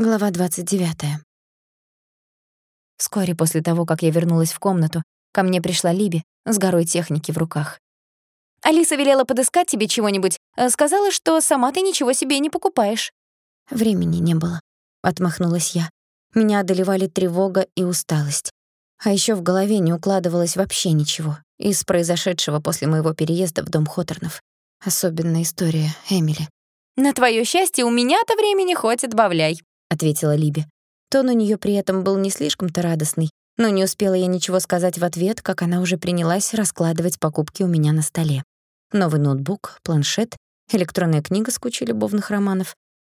Глава 29. Вскоре после того, как я вернулась в комнату, ко мне пришла Либи с горой техники в руках. «Алиса велела подыскать тебе чего-нибудь. э, Сказала, что сама ты ничего себе не покупаешь». «Времени не было», — отмахнулась я. Меня одолевали тревога и усталость. А ещё в голове не укладывалось вообще ничего из произошедшего после моего переезда в дом Хоторнов. Особенно история Эмили. «На твоё счастье, у меня-то времени хоть отбавляй», — ответила Либи. Тон у неё при этом был не слишком-то радостный, но не успела я ничего сказать в ответ, как она уже принялась раскладывать покупки у меня на столе. Новый ноутбук, планшет, электронная книга с кучей любовных романов.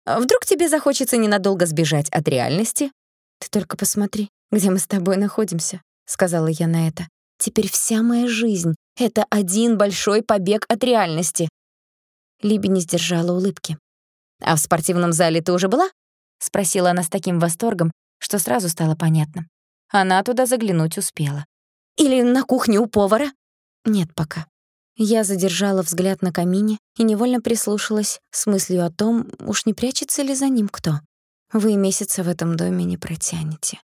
А «Вдруг тебе захочется ненадолго сбежать от реальности?» «Ты только посмотри, где мы с тобой находимся», — сказала я на это. «Теперь вся моя жизнь — это один большой побег от реальности». Либи не сдержала улыбки. «А в спортивном зале ты уже была?» — спросила она с таким восторгом, что сразу стало понятно. Она туда заглянуть успела. «Или на кухне у повара?» «Нет пока». Я задержала взгляд на камине и невольно прислушалась с мыслью о том, уж не прячется ли за ним кто. Вы месяца в этом доме не протянете.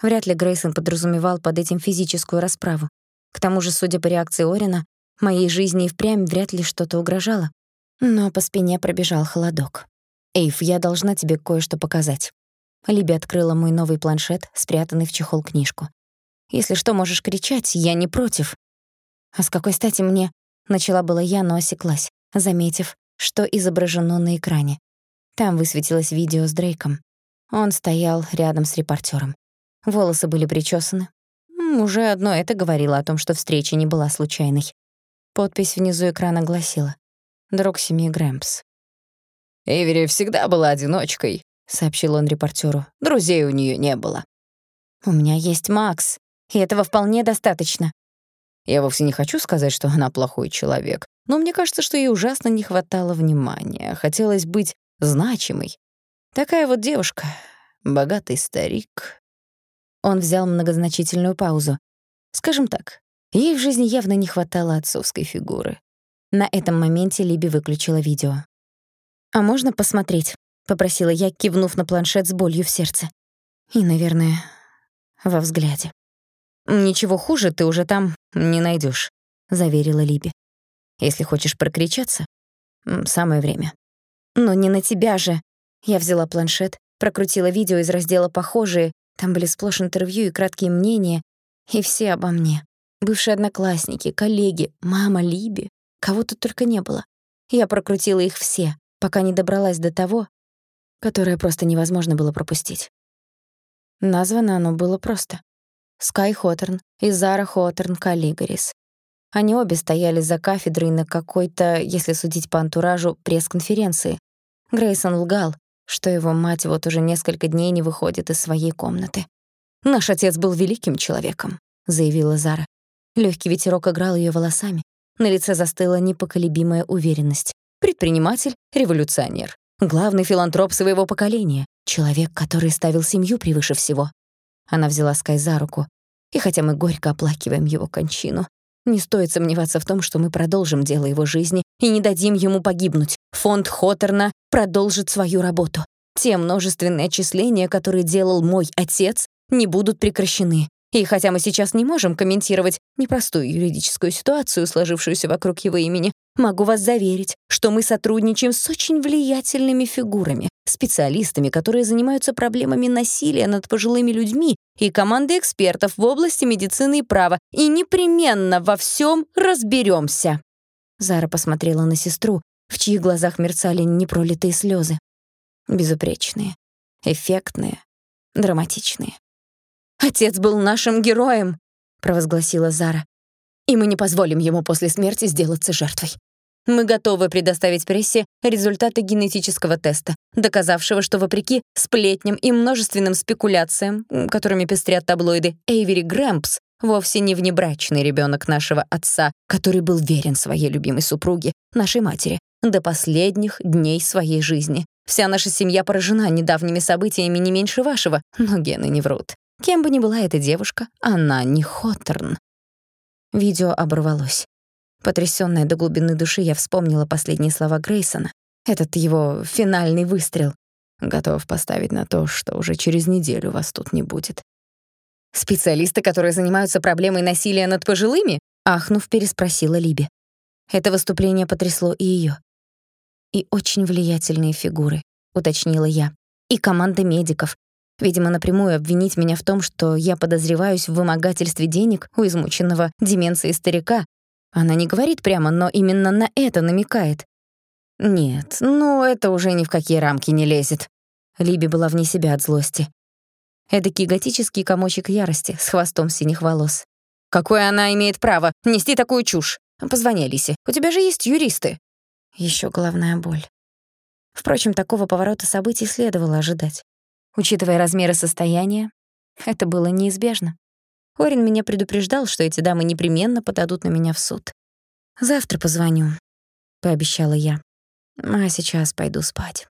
Вряд ли Грейсон подразумевал под этим физическую расправу. К тому же, судя по реакции Орина, моей жизни и впрямь вряд ли что-то угрожало. Но по спине пробежал холодок. «Эйв, я должна тебе кое-что показать». Либи открыла мой новый планшет, спрятанный в чехол книжку. «Если что, можешь кричать, я не против». «А с какой стати мне...» — начала была я, но осеклась, заметив, что изображено на экране. Там высветилось видео с Дрейком. Он стоял рядом с репортером. Волосы были причесаны. Уже одно это говорило о том, что встреча не была случайной. Подпись внизу экрана гласила «Друг семьи Грэмпс». Эйвери всегда была одиночкой, сообщил он репортеру. Друзей у нее не было. У меня есть Макс, и этого вполне достаточно. Я вовсе не хочу сказать, что она плохой человек, но мне кажется, что ей ужасно не хватало внимания. Хотелось быть значимой. Такая вот девушка, богатый старик. Он взял многозначительную паузу. Скажем так, ей в жизни явно не хватало отцовской фигуры. На этом моменте Либи выключила видео. «А можно посмотреть?» — попросила я, кивнув на планшет с болью в сердце. И, наверное, во взгляде. «Ничего хуже ты уже там не найдёшь», — заверила Либи. «Если хочешь прокричаться, самое время». «Но не на тебя же!» Я взяла планшет, прокрутила видео из раздела «Похожие», там были сплошь интервью и краткие мнения, и все обо мне. Бывшие одноклассники, коллеги, мама Либи, кого тут только не было. Я прокрутила их все, пока не добралась до того, которое просто невозможно было пропустить. Названо оно было просто. Скай Хоторн и Зара Хоторн Каллигарис. Они обе стояли за кафедрой на какой-то, если судить по антуражу, пресс-конференции. Грейсон лгал, что его мать вот уже несколько дней не выходит из своей комнаты. «Наш отец был великим человеком», — заявила Зара. Лёгкий ветерок играл её волосами. На лице застыла непоколебимая уверенность. Предприниматель, революционер, главный филантроп своего поколения, человек, который ставил семью превыше всего. Она взяла Скай за руку. И хотя мы горько оплакиваем его кончину, не стоит сомневаться в том, что мы продолжим дело его жизни и не дадим ему погибнуть. Фонд Хоторна продолжит свою работу. Те множественные отчисления, которые делал мой отец, не будут прекращены. И хотя мы сейчас не можем комментировать непростую юридическую ситуацию, сложившуюся вокруг его имени, могу вас заверить, что мы сотрудничаем с очень влиятельными фигурами, специалистами, которые занимаются проблемами насилия над пожилыми людьми и командой экспертов в области медицины и права, и непременно во всем разберемся. Зара посмотрела на сестру, в чьих глазах мерцали непролитые слезы. Безупречные, эффектные, драматичные. «Отец был нашим героем», — провозгласила Зара. «И мы не позволим ему после смерти сделаться жертвой. Мы готовы предоставить прессе результаты генетического теста, доказавшего, что вопреки сплетням и множественным спекуляциям, которыми пестрят таблоиды, Эйвери Грэмпс вовсе не внебрачный ребенок нашего отца, который был верен своей любимой супруге, нашей матери, до последних дней своей жизни. Вся наша семья поражена недавними событиями не меньше вашего, но гены не врут. Кем бы ни была эта девушка, она не Хоттерн. Видео оборвалось. Потрясённая до глубины души, я вспомнила последние слова Грейсона. Этот его финальный выстрел. Готов поставить на то, что уже через неделю вас тут не будет. Специалисты, которые занимаются проблемой насилия над пожилыми? Ахнув, переспросила Либи. Это выступление потрясло и её. И очень влиятельные фигуры, уточнила я. И команда медиков. Видимо, напрямую обвинить меня в том, что я подозреваюсь в вымогательстве денег у измученного деменцией старика. Она не говорит прямо, но именно на это намекает. Нет, ну это уже ни в какие рамки не лезет. Либи была вне себя от злости. Эдакий готический комочек ярости с хвостом синих волос. Какое она имеет право нести такую чушь? Позвони Алисе. У тебя же есть юристы. Ещё головная боль. Впрочем, такого поворота событий следовало ожидать. Учитывая размеры состояния, это было неизбежно. Орин меня предупреждал, что эти дамы непременно подадут на меня в суд. «Завтра позвоню», — пообещала я. «А сейчас пойду спать».